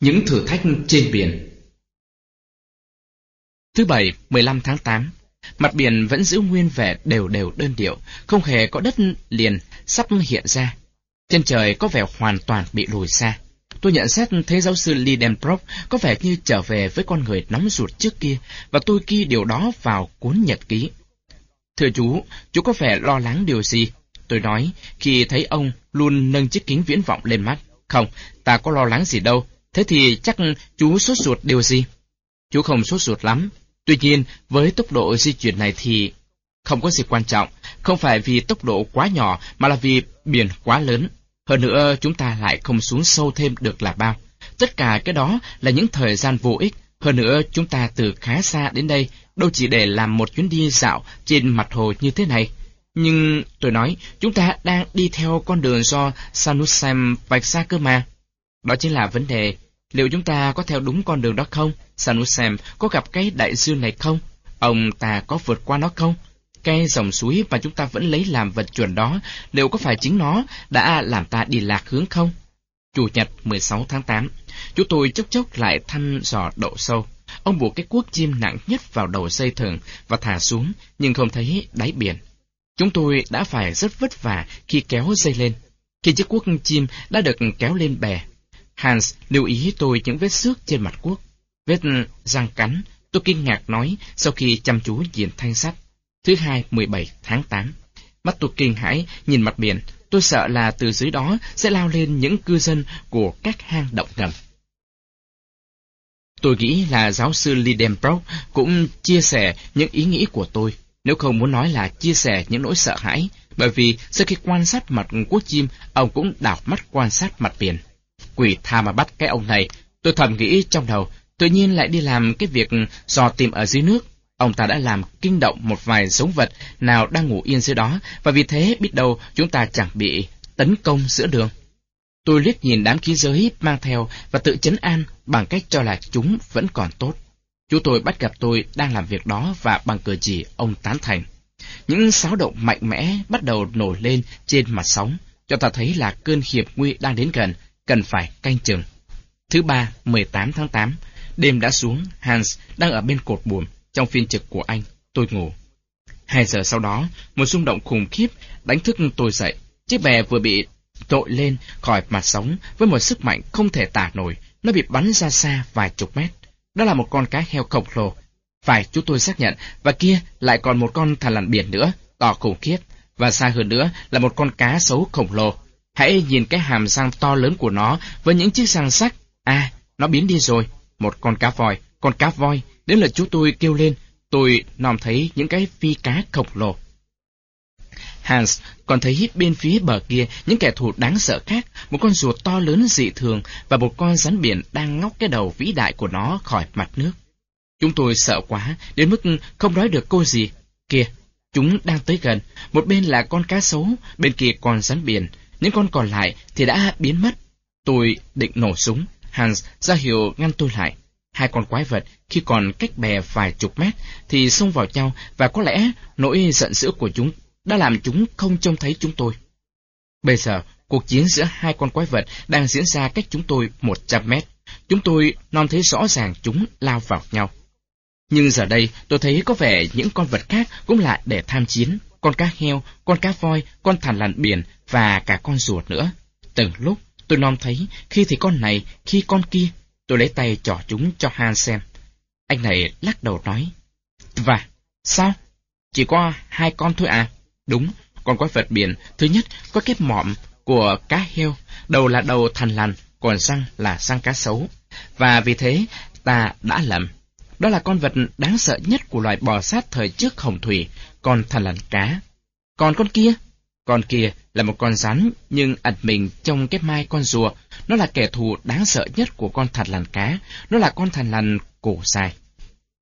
Những thử thách trên biển Thứ Bảy, 15 tháng 8 Mặt biển vẫn giữ nguyên vẻ đều đều đơn điệu, không hề có đất liền sắp hiện ra. Trên trời có vẻ hoàn toàn bị lùi xa. Tôi nhận xét thấy giáo sư Lidenbrock có vẻ như trở về với con người nóng ruột trước kia, và tôi ghi điều đó vào cuốn nhật ký. Thưa chú, chú có vẻ lo lắng điều gì? Tôi nói, khi thấy ông luôn nâng chiếc kính viễn vọng lên mắt. Không, ta có lo lắng gì đâu. Thế thì chắc chú sốt ruột điều gì? Chú không sốt ruột lắm. Tuy nhiên, với tốc độ di chuyển này thì không có gì quan trọng. Không phải vì tốc độ quá nhỏ, mà là vì biển quá lớn. Hơn nữa, chúng ta lại không xuống sâu thêm được là bao. Tất cả cái đó là những thời gian vô ích. Hơn nữa, chúng ta từ khá xa đến đây, đâu chỉ để làm một chuyến đi dạo trên mặt hồ như thế này. Nhưng tôi nói, chúng ta đang đi theo con đường do Sanusem vạch ra cơ mà. Đó chính là vấn đề, liệu chúng ta có theo đúng con đường đó không? Sanusem có gặp cái đại dương này không? Ông ta có vượt qua nó không? Cái dòng suối mà chúng ta vẫn lấy làm vật chuẩn đó, liệu có phải chính nó đã làm ta đi lạc hướng không? Chủ nhật 16 tháng 8, chúng tôi chốc chốc lại thăm dò độ sâu. Ông buộc cái cuốc chim nặng nhất vào đầu dây thừng và thả xuống, nhưng không thấy đáy biển. Chúng tôi đã phải rất vất vả khi kéo dây lên. Khi chiếc cuốc chim đã được kéo lên bè, Hans lưu ý tôi những vết xước trên mặt quốc Vết răng cắn, tôi kinh ngạc nói sau khi chăm chú nhìn thanh sắt. Thứ hai, 17 tháng 8. Mắt tôi kinh hãi nhìn mặt biển, tôi sợ là từ dưới đó sẽ lao lên những cư dân của các hang động ngầm. Tôi nghĩ là giáo sư Lidenbrock cũng chia sẻ những ý nghĩ của tôi, nếu không muốn nói là chia sẻ những nỗi sợ hãi, bởi vì sau khi quan sát mặt quốc chim, ông cũng đảo mắt quan sát mặt biển. Quỷ tha mà bắt cái ông này, tôi thầm nghĩ trong đầu, tự nhiên lại đi làm cái việc dò tìm ở dưới nước. Ông ta đã làm kinh động một vài giống vật nào đang ngủ yên dưới đó, và vì thế biết đâu chúng ta chẳng bị tấn công giữa đường. Tôi liếc nhìn đám khí giới mang theo và tự chấn an bằng cách cho là chúng vẫn còn tốt. Chú tôi bắt gặp tôi đang làm việc đó và bằng cờ chỉ ông tán thành. Những xáo động mạnh mẽ bắt đầu nổi lên trên mặt sóng, cho ta thấy là cơn hiệp nguy đang đến gần, cần phải canh chừng. Thứ ba, 18 tháng 8, đêm đã xuống, Hans đang ở bên cột buồm, trong phiên trực của anh, tôi ngủ. Hai giờ sau đó, một rung động khủng khiếp đánh thức tôi dậy. Chiếc bè vừa bị trội lên khỏi mặt sóng với một sức mạnh không thể tả nổi, nó bị bắn ra xa vài chục mét. Đó là một con cá heo khổng lồ. Phải chúng tôi xác nhận, và kia lại còn một con thằn lằn biển nữa, to khủng khiếp, và xa hơn nữa là một con cá sấu khổng lồ. Hãy nhìn cái hàm răng to lớn của nó với những chiếc răng sắc. À, nó biến đi rồi. Một con cá voi, con cá voi. Đến lượt chú tôi kêu lên, tôi nòm thấy những cái phi cá khổng lồ. Hans còn thấy bên phía bờ kia những kẻ thù đáng sợ khác, một con rùa to lớn dị thường và một con rắn biển đang ngóc cái đầu vĩ đại của nó khỏi mặt nước. Chúng tôi sợ quá, đến mức không nói được câu gì. Kìa, chúng đang tới gần, một bên là con cá sấu, bên kia con rắn biển, những con còn lại thì đã biến mất. Tôi định nổ súng, Hans ra hiệu ngăn tôi lại. Hai con quái vật khi còn cách bè vài chục mét thì xông vào nhau và có lẽ nỗi giận dữ của chúng đã làm chúng không trông thấy chúng tôi. Bây giờ, cuộc chiến giữa hai con quái vật đang diễn ra cách chúng tôi một trăm mét. Chúng tôi non thấy rõ ràng chúng lao vào nhau. Nhưng giờ đây, tôi thấy có vẻ những con vật khác cũng lại để tham chiến. Con cá heo, con cá voi, con thằn lằn biển và cả con ruột nữa. Từng lúc, tôi nom thấy, khi thì con này, khi con kia. Tôi lấy tay trỏ chúng cho Han xem. Anh này lắc đầu nói. Và, sao? Chỉ có hai con thôi à? Đúng, con quái vật biển, thứ nhất có kép mỏm của cá heo, đầu là đầu thằn lằn, còn răng là răng cá sấu. Và vì thế, ta đã lầm. Đó là con vật đáng sợ nhất của loài bò sát thời trước hồng thủy, con thằn lằn cá. Còn con kia? Con kia là một con rắn nhưng ẩn mình trong cái mai con rùa. Nó là kẻ thù đáng sợ nhất của con thằn lằn cá. Nó là con thằn lằn cổ dài.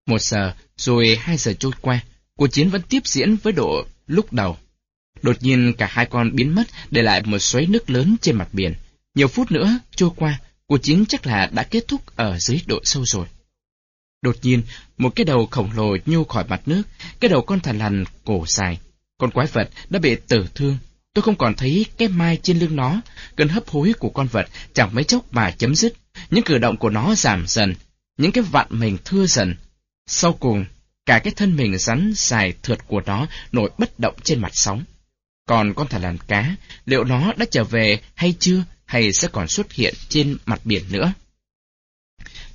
Một giờ, rồi hai giờ trôi qua. Cuộc chiến vẫn tiếp diễn với độ lúc đầu. Đột nhiên cả hai con biến mất để lại một xoáy nước lớn trên mặt biển. Nhiều phút nữa trôi qua, cuộc chiến chắc là đã kết thúc ở dưới độ sâu rồi. Đột nhiên, một cái đầu khổng lồ nhô khỏi mặt nước, cái đầu con thằn lằn cổ dài. Con quái vật đã bị tử thương. Tôi không còn thấy cái mai trên lưng nó, cơn hấp hối của con vật chẳng mấy chốc mà chấm dứt. những cử động của nó giảm dần, những cái vặn mình thưa dần. Sau cùng, cả cái thân mình rắn dài thượt của nó nổi bất động trên mặt sóng. Còn con thằn lằn cá, liệu nó đã trở về hay chưa, hay sẽ còn xuất hiện trên mặt biển nữa?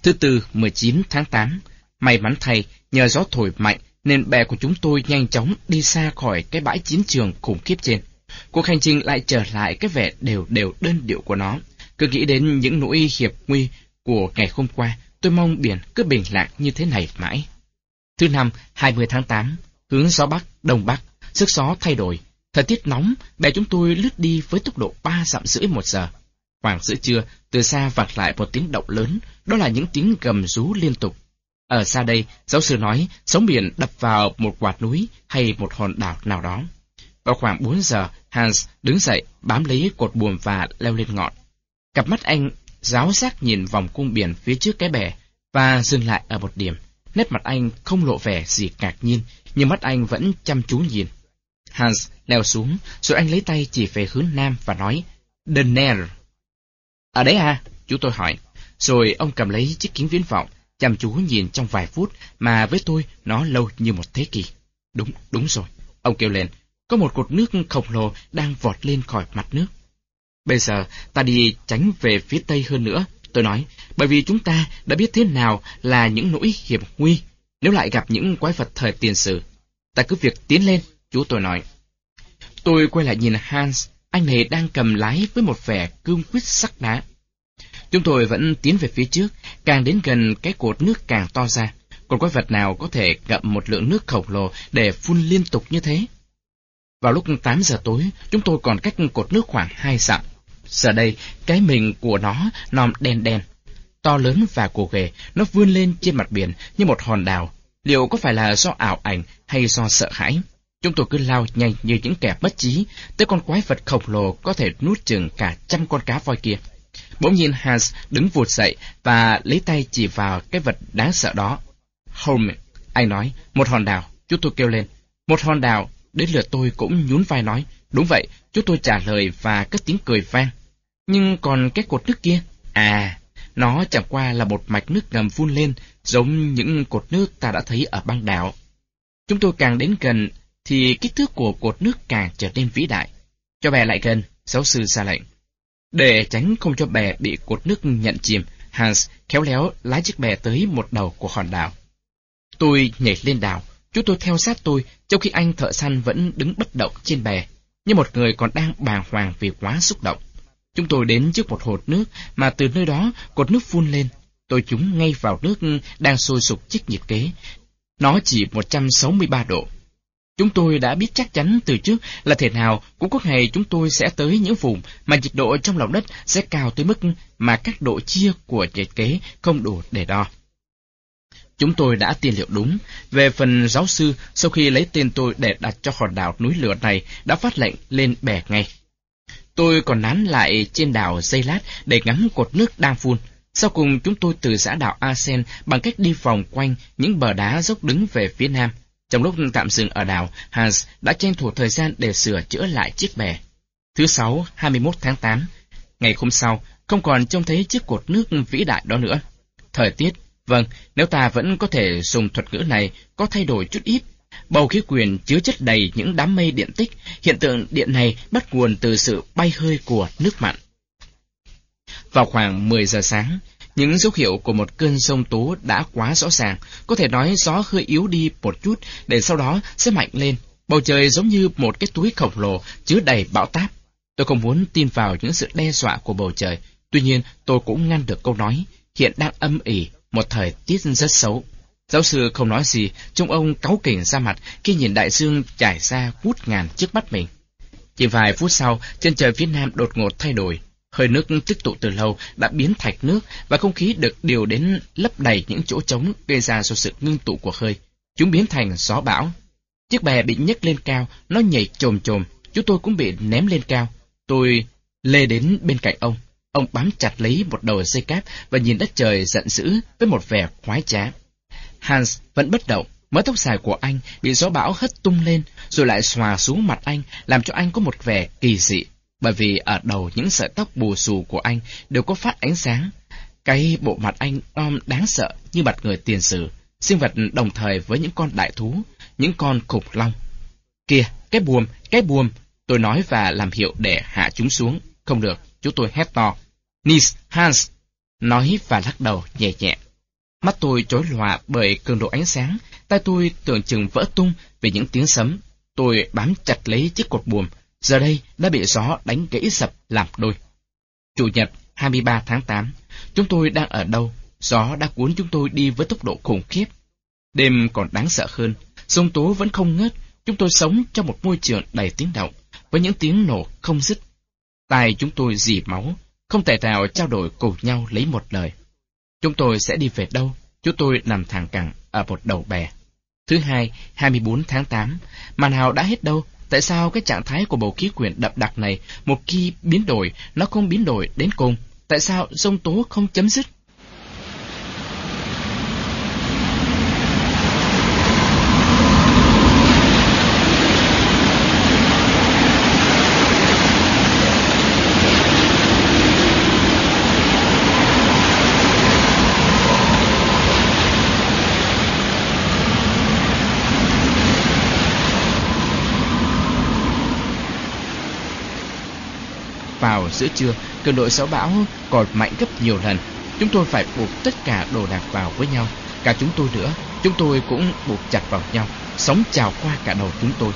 Thứ tư, 19 tháng 8, may mắn thay, nhờ gió thổi mạnh nên bè của chúng tôi nhanh chóng đi xa khỏi cái bãi chiến trường khủng khiếp trên. Cuộc hành trình lại trở lại cái vẻ đều đều đơn điệu của nó. Cứ nghĩ đến những nỗi hiệp nguy của ngày hôm qua, tôi mong biển cứ bình lặng như thế này mãi. Thứ năm, 20 tháng 8, hướng gió Bắc, Đông Bắc, sức gió thay đổi. Thời tiết nóng, bè chúng tôi lướt đi với tốc độ 3 dặm rưỡi một giờ. Khoảng giữa trưa, từ xa vặt lại một tiếng động lớn, đó là những tiếng gầm rú liên tục. Ở xa đây, giáo sư nói, sóng biển đập vào một quạt núi hay một hòn đảo nào đó. Vào khoảng 4 giờ, Hans đứng dậy, bám lấy cột buồm và leo lên ngọn. Cặp mắt anh giáo giác nhìn vòng cung biển phía trước cái bè và dừng lại ở một điểm. Nét mặt anh không lộ vẻ gì ngạc nhiên, nhưng mắt anh vẫn chăm chú nhìn. Hans leo xuống, rồi anh lấy tay chỉ về hướng nam và nói, The Nair. Ở đấy à? Chú tôi hỏi. Rồi ông cầm lấy chiếc kính viễn vọng, chăm chú nhìn trong vài phút mà với tôi nó lâu như một thế kỷ. Đúng, đúng rồi. Ông kêu lên, có một cột nước khổng lồ đang vọt lên khỏi mặt nước. Bây giờ ta đi tránh về phía tây hơn nữa, tôi nói, bởi vì chúng ta đã biết thế nào là những nỗi hiểm nguy nếu lại gặp những quái vật thời tiền sử. Ta cứ việc tiến lên, chú tôi nói. Tôi quay lại nhìn Hans, anh này đang cầm lái với một vẻ cương quyết sắc đá. Chúng tôi vẫn tiến về phía trước, càng đến gần cái cột nước càng to ra. Còn quái vật nào có thể ngậm một lượng nước khổng lồ để phun liên tục như thế? Vào lúc 8 giờ tối, chúng tôi còn cách cột nước khoảng 2 dặm. Giờ đây, cái mình của nó nòm đen đen, to lớn và cổ ghề, nó vươn lên trên mặt biển như một hòn đảo. Liệu có phải là do ảo ảnh hay do sợ hãi? Chúng tôi cứ lao nhanh như những kẻ bất trí, tới con quái vật khổng lồ có thể nuốt chừng cả trăm con cá voi kia. Bỗng nhiên Hans đứng vụt dậy và lấy tay chỉ vào cái vật đáng sợ đó. Home, anh nói, một hòn đảo, chúng tôi kêu lên. Một hòn đảo, đến lượt tôi cũng nhún vai nói. Đúng vậy, chúng tôi trả lời và cất tiếng cười vang. Nhưng còn cái cột nước kia? À, nó chẳng qua là một mạch nước ngầm phun lên, giống những cột nước ta đã thấy ở băng đảo. Chúng tôi càng đến gần, thì kích thước của cột nước càng trở nên vĩ đại. Cho bè lại gần, giáo sư ra lệnh. Để tránh không cho bè bị cột nước nhận chìm, Hans khéo léo lái chiếc bè tới một đầu của hòn đảo. Tôi nhảy lên đảo, Chú tôi theo sát tôi, trong khi anh thợ săn vẫn đứng bất động trên bè, như một người còn đang bàng hoàng vì quá xúc động. Chúng tôi đến trước một hột nước mà từ nơi đó cột nước phun lên. Tôi chúng ngay vào nước đang sôi sục chiếc nhiệt kế. Nó chỉ 163 độ. Chúng tôi đã biết chắc chắn từ trước là thể nào cũng có ngày chúng tôi sẽ tới những vùng mà nhiệt độ trong lòng đất sẽ cao tới mức mà các độ chia của nhiệt kế không đủ để đo. Chúng tôi đã tiên liệu đúng. Về phần giáo sư, sau khi lấy tên tôi để đặt cho hòn đảo núi lửa này, đã phát lệnh lên bè ngay. Tôi còn nán lại trên đảo dây lát để ngắm cột nước đang phun. Sau cùng chúng tôi từ giã đảo Asen bằng cách đi vòng quanh những bờ đá dốc đứng về phía nam. Trong lúc tạm dừng ở đảo, Hans đã tranh thủ thời gian để sửa chữa lại chiếc bè. Thứ sáu, 21 tháng 8. Ngày hôm sau, không còn trông thấy chiếc cột nước vĩ đại đó nữa. Thời tiết, vâng, nếu ta vẫn có thể dùng thuật ngữ này, có thay đổi chút ít. Bầu khí quyển chứa chất đầy những đám mây điện tích, hiện tượng điện này bắt nguồn từ sự bay hơi của nước mặn. Vào khoảng 10 giờ sáng, những dấu hiệu của một cơn sông tố đã quá rõ ràng, có thể nói gió hơi yếu đi một chút để sau đó sẽ mạnh lên. Bầu trời giống như một cái túi khổng lồ chứa đầy bão táp. Tôi không muốn tin vào những sự đe dọa của bầu trời, tuy nhiên tôi cũng ngăn được câu nói, hiện đang âm ỉ, một thời tiết rất xấu. Giáo sư không nói gì, trông ông cáu kỉnh ra mặt khi nhìn đại dương trải ra vút ngàn trước mắt mình. Chỉ vài phút sau, chân trời phía nam đột ngột thay đổi, Hơi nước tích tụ từ lâu đã biến thạch nước và không khí được điều đến lấp đầy những chỗ trống gây ra do sự ngưng tụ của hơi. Chúng biến thành gió bão. Chiếc bè bị nhấc lên cao, nó nhảy trồm trồm, chúng tôi cũng bị ném lên cao. Tôi lê đến bên cạnh ông. Ông bám chặt lấy một đầu dây cáp và nhìn đất trời giận dữ với một vẻ khoái trá. Hans vẫn bất động, mớ tóc dài của anh bị gió bão hất tung lên, rồi lại xòa xuống mặt anh, làm cho anh có một vẻ kỳ dị bởi vì ở đầu những sợi tóc bù xù của anh đều có phát ánh sáng. Cái bộ mặt anh om đáng sợ như mặt người tiền sử, sinh vật đồng thời với những con đại thú, những con khủng long. Kìa, cái buồm, cái buồm, tôi nói và làm hiệu để hạ chúng xuống. Không được, chúng tôi hét to. Nis, Hans, nói và lắc đầu nhẹ nhẹ. Mắt tôi chối lòa bởi cường độ ánh sáng, tay tôi tưởng chừng vỡ tung vì những tiếng sấm. Tôi bám chặt lấy chiếc cột buồm, giờ đây đã bị gió đánh gãy sập làm đôi. Chủ nhật 23 tháng 8, chúng tôi đang ở đâu? Gió đã cuốn chúng tôi đi với tốc độ khủng khiếp. Đêm còn đáng sợ hơn, sông tố vẫn không ngớt, chúng tôi sống trong một môi trường đầy tiếng động, với những tiếng nổ không dứt. Tai chúng tôi dì máu, không thể nào trao đổi cùng nhau lấy một lời. Chúng tôi sẽ đi về đâu? Chúng tôi nằm thẳng cẳng ở một đầu bè. Thứ hai, 24 tháng 8, màn hào đã hết đâu? Tại sao cái trạng thái của bầu khí quyển đậm đặc này, một khi biến đổi, nó không biến đổi đến cùng? Tại sao sông tố không chấm dứt? Vào giữa trưa, cường độ gió bão còn mạnh gấp nhiều lần. Chúng tôi phải buộc tất cả đồ đạc vào với nhau. Cả chúng tôi nữa, chúng tôi cũng buộc chặt vào nhau. Sóng trào qua cả đầu chúng tôi.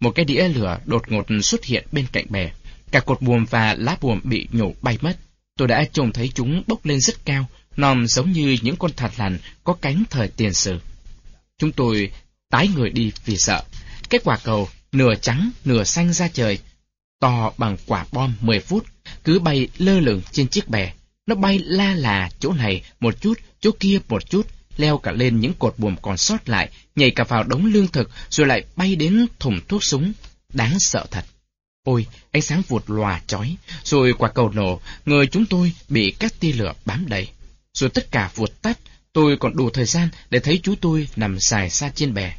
Một cái đĩa lửa đột ngột xuất hiện bên cạnh bè. Cả cột buồm và lá buồm bị nhổ bay mất. Tôi đã trông thấy chúng bốc lên rất cao, nòm giống như những con thằn lằn có cánh thời tiền sử. Chúng tôi tái người đi vì sợ. Cái quả cầu nửa trắng nửa xanh ra trời, to bằng quả bom 10 phút, cứ bay lơ lửng trên chiếc bè. Nó bay la là chỗ này một chút, chỗ kia một chút, leo cả lên những cột buồm còn sót lại, nhảy cả vào đống lương thực, rồi lại bay đến thùng thuốc súng. Đáng sợ thật. Ôi, ánh sáng vụt lòa chói, rồi quả cầu nổ, người chúng tôi bị các tia lửa bám đầy. Rồi tất cả vụt tắt, tôi còn đủ thời gian để thấy chú tôi nằm dài xa trên bè.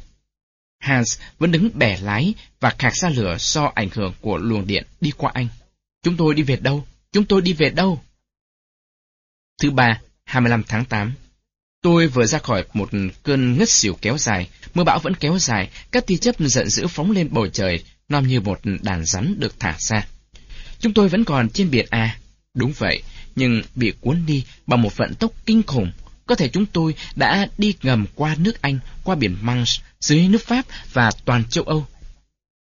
Hans vẫn đứng bè lái và khạc ra lửa do ảnh hưởng của luồng điện đi qua anh. Chúng tôi đi về đâu? Chúng tôi đi về đâu? Thứ ba, 25 tháng 8 Tôi vừa ra khỏi một cơn ngất xỉu kéo dài, mưa bão vẫn kéo dài, các tia chớp giận dữ phóng lên bầu trời, nom như một đàn rắn được thả ra. Chúng tôi vẫn còn trên biển A. Đúng vậy, nhưng bị cuốn đi bằng một vận tốc kinh khủng. Có thể chúng tôi đã đi ngầm qua nước Anh, qua biển Manche, dưới nước Pháp và toàn châu Âu.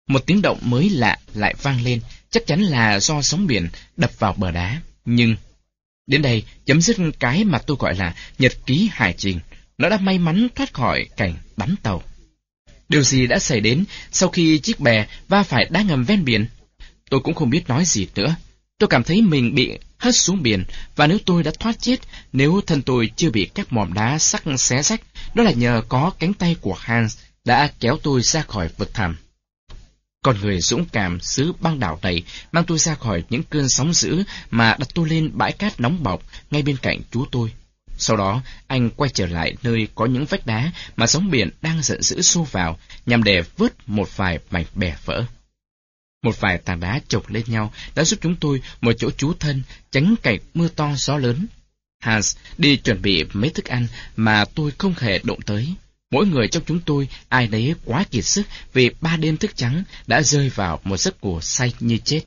Một tiếng động mới lạ lại vang lên, chắc chắn là do sóng biển đập vào bờ đá. Nhưng Đến đây, chấm dứt cái mà tôi gọi là nhật ký hải trình. Nó đã may mắn thoát khỏi cảnh bắn tàu. Điều gì đã xảy đến sau khi chiếc bè va phải đá ngầm ven biển? Tôi cũng không biết nói gì nữa. Tôi cảm thấy mình bị hất xuống biển, và nếu tôi đã thoát chết, nếu thân tôi chưa bị các mỏm đá sắc xé rách, đó là nhờ có cánh tay của Hans đã kéo tôi ra khỏi vực thẳm. Con người dũng cảm xứ băng đảo này mang tôi ra khỏi những cơn sóng dữ mà đặt tôi lên bãi cát nóng bỏng ngay bên cạnh chú tôi. Sau đó, anh quay trở lại nơi có những vách đá mà sóng biển đang giận dữ xô vào nhằm để vớt một vài mảnh bè vỡ. Một vài tảng đá chộp lên nhau đã giúp chúng tôi một chỗ trú thân tránh cảnh mưa to gió lớn. Hans đi chuẩn bị mấy thức ăn mà tôi không hề động tới. Mỗi người trong chúng tôi, ai nấy quá kiệt sức vì ba đêm thức trắng đã rơi vào một giấc ngủ say như chết.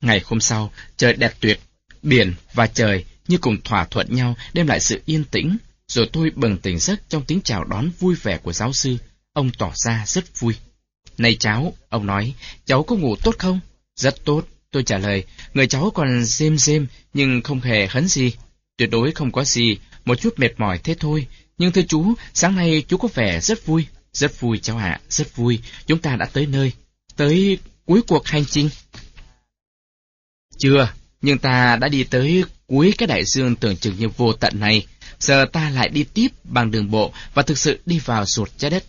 Ngày hôm sau, trời đẹp tuyệt, biển và trời như cùng thỏa thuận nhau đem lại sự yên tĩnh, rồi tôi bừng tỉnh giấc trong tiếng chào đón vui vẻ của giáo sư. Ông tỏ ra rất vui. Này cháu, ông nói, cháu có ngủ tốt không? Rất tốt, Tôi trả lời, người cháu còn rêm rêm nhưng không hề hấn gì. Tuyệt đối không có gì, một chút mệt mỏi thế thôi. Nhưng thưa chú, sáng nay chú có vẻ rất vui. Rất vui cháu ạ, rất vui. Chúng ta đã tới nơi. Tới cuối cuộc hành trình. Chưa, nhưng ta đã đi tới cuối cái đại dương tưởng chừng như vô tận này. Giờ ta lại đi tiếp bằng đường bộ và thực sự đi vào ruột trái đất.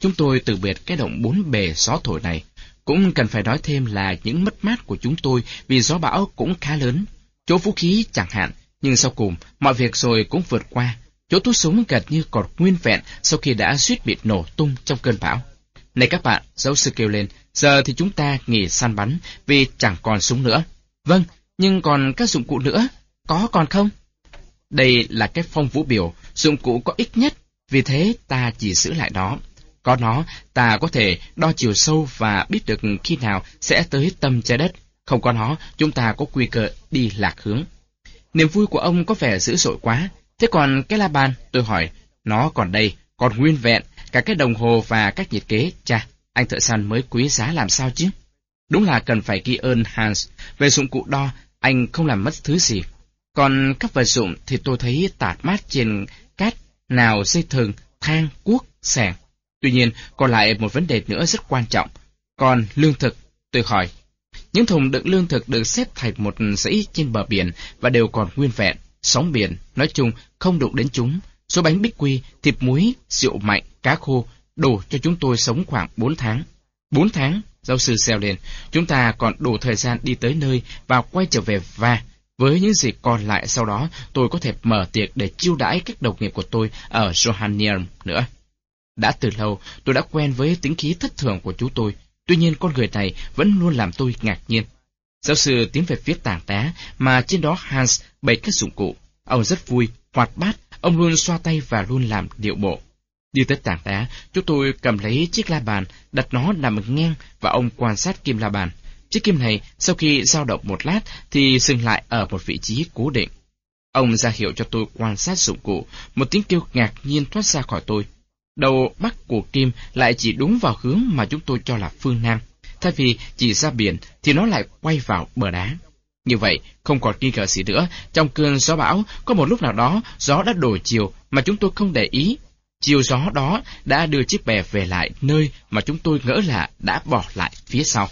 Chúng tôi từ biệt cái động bốn bề gió thổi này. Cũng cần phải nói thêm là những mất mát của chúng tôi vì gió bão cũng khá lớn. Chỗ vũ khí chẳng hạn, nhưng sau cùng, mọi việc rồi cũng vượt qua. Chỗ túi súng gần như còn nguyên vẹn sau khi đã suýt bị nổ tung trong cơn bão. Này các bạn, giáo sư kêu lên, giờ thì chúng ta nghỉ săn bắn vì chẳng còn súng nữa. Vâng, nhưng còn các dụng cụ nữa, có còn không? Đây là cái phong vũ biểu, dụng cụ có ích nhất, vì thế ta chỉ giữ lại đó. Có nó, ta có thể đo chiều sâu và biết được khi nào sẽ tới tâm trái đất. Không có nó, chúng ta có nguy cơ đi lạc hướng. Niềm vui của ông có vẻ dữ dội quá. Thế còn cái la bàn, tôi hỏi, nó còn đây, còn nguyên vẹn, cả cái đồng hồ và các nhiệt kế, cha, anh thợ săn mới quý giá làm sao chứ? Đúng là cần phải ghi ơn Hans, về dụng cụ đo, anh không làm mất thứ gì. Còn các vật dụng thì tôi thấy tạt mát trên cát, nào dây thừng, thang, cuốc, sàng. Tuy nhiên, còn lại một vấn đề nữa rất quan trọng. Còn lương thực, tôi hỏi. Những thùng đựng lương thực được xếp thành một dãy trên bờ biển và đều còn nguyên vẹn. Sóng biển, nói chung, không đụng đến chúng. Số bánh bích quy, thịt muối, rượu mạnh, cá khô, đủ cho chúng tôi sống khoảng 4 tháng. 4 tháng, giáo sư xeo lên, chúng ta còn đủ thời gian đi tới nơi và quay trở về và với những gì còn lại sau đó, tôi có thể mở tiệc để chiêu đãi các đồng nghiệp của tôi ở Johannium nữa. Đã từ lâu, tôi đã quen với tính khí thất thường của chú tôi, tuy nhiên con người này vẫn luôn làm tôi ngạc nhiên. Giáo sư tiến về phía tảng đá, mà trên đó Hans bày các dụng cụ. Ông rất vui, hoạt bát, ông luôn xoa tay và luôn làm điệu bộ. Đi tới tảng đá, chúng tôi cầm lấy chiếc la bàn, đặt nó nằm ngang và ông quan sát kim la bàn. Chiếc kim này sau khi dao động một lát thì dừng lại ở một vị trí cố định. Ông ra hiệu cho tôi quan sát dụng cụ, một tiếng kêu ngạc nhiên thoát ra khỏi tôi. Đầu bắc của kim lại chỉ đúng vào hướng mà chúng tôi cho là phương Nam. Thay vì chỉ ra biển thì nó lại quay vào bờ đá. Như vậy, không còn nghi ngờ gì nữa, trong cơn gió bão, có một lúc nào đó gió đã đổi chiều mà chúng tôi không để ý. Chiều gió đó đã đưa chiếc bè về lại nơi mà chúng tôi ngỡ là đã bỏ lại phía sau.